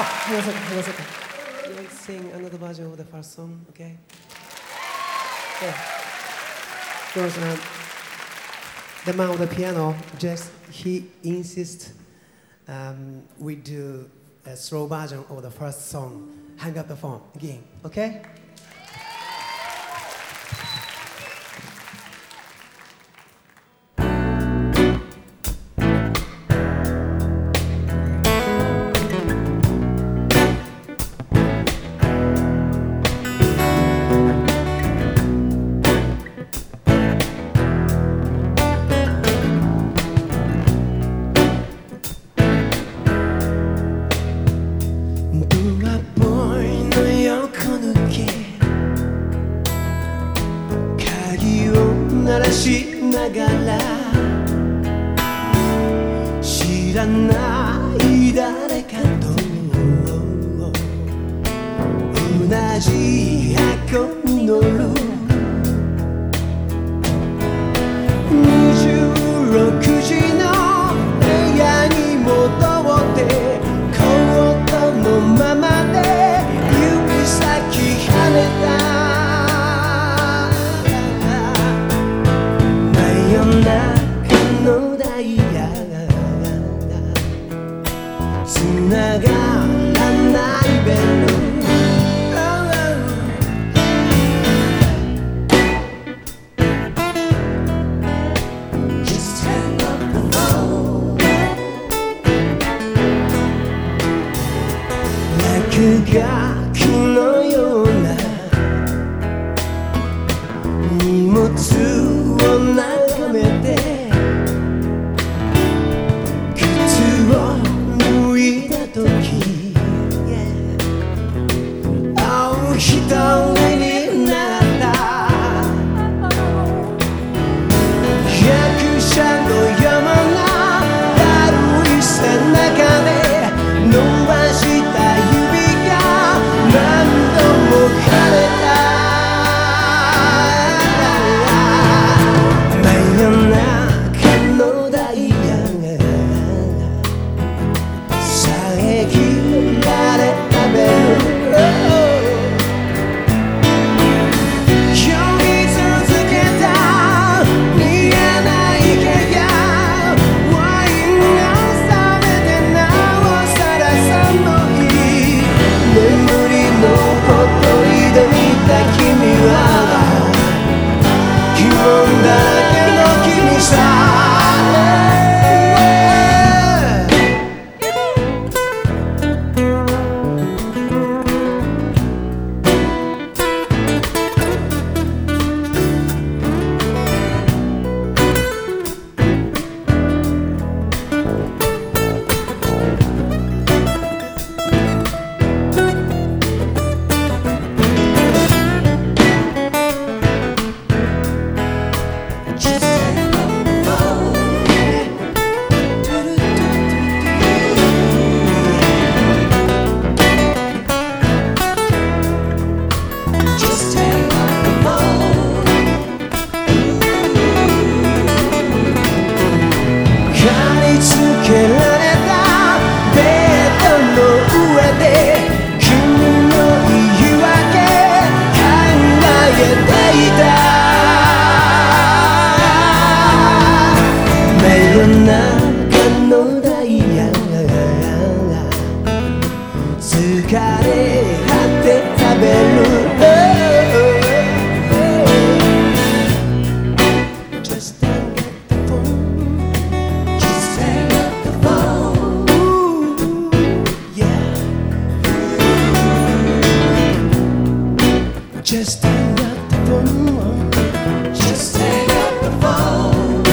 Ah, he was okay. He was okay. You will sing another version of the first song, okay? Yeah. There um, the man with the piano. Just he insists um, we do a slow version of the first song. Hang up the phone again, okay? ながら知らない誰かと同じ箱が木のような荷物 Just hang up the phone. Just hang up the phone.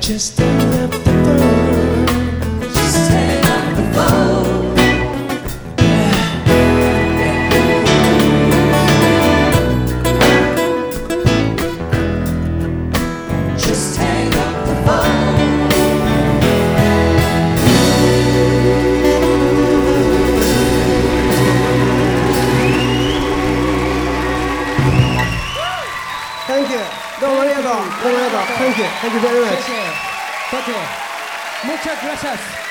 Just Thank you. Thank you very much. Thank you. Thank you. Muchas gracias.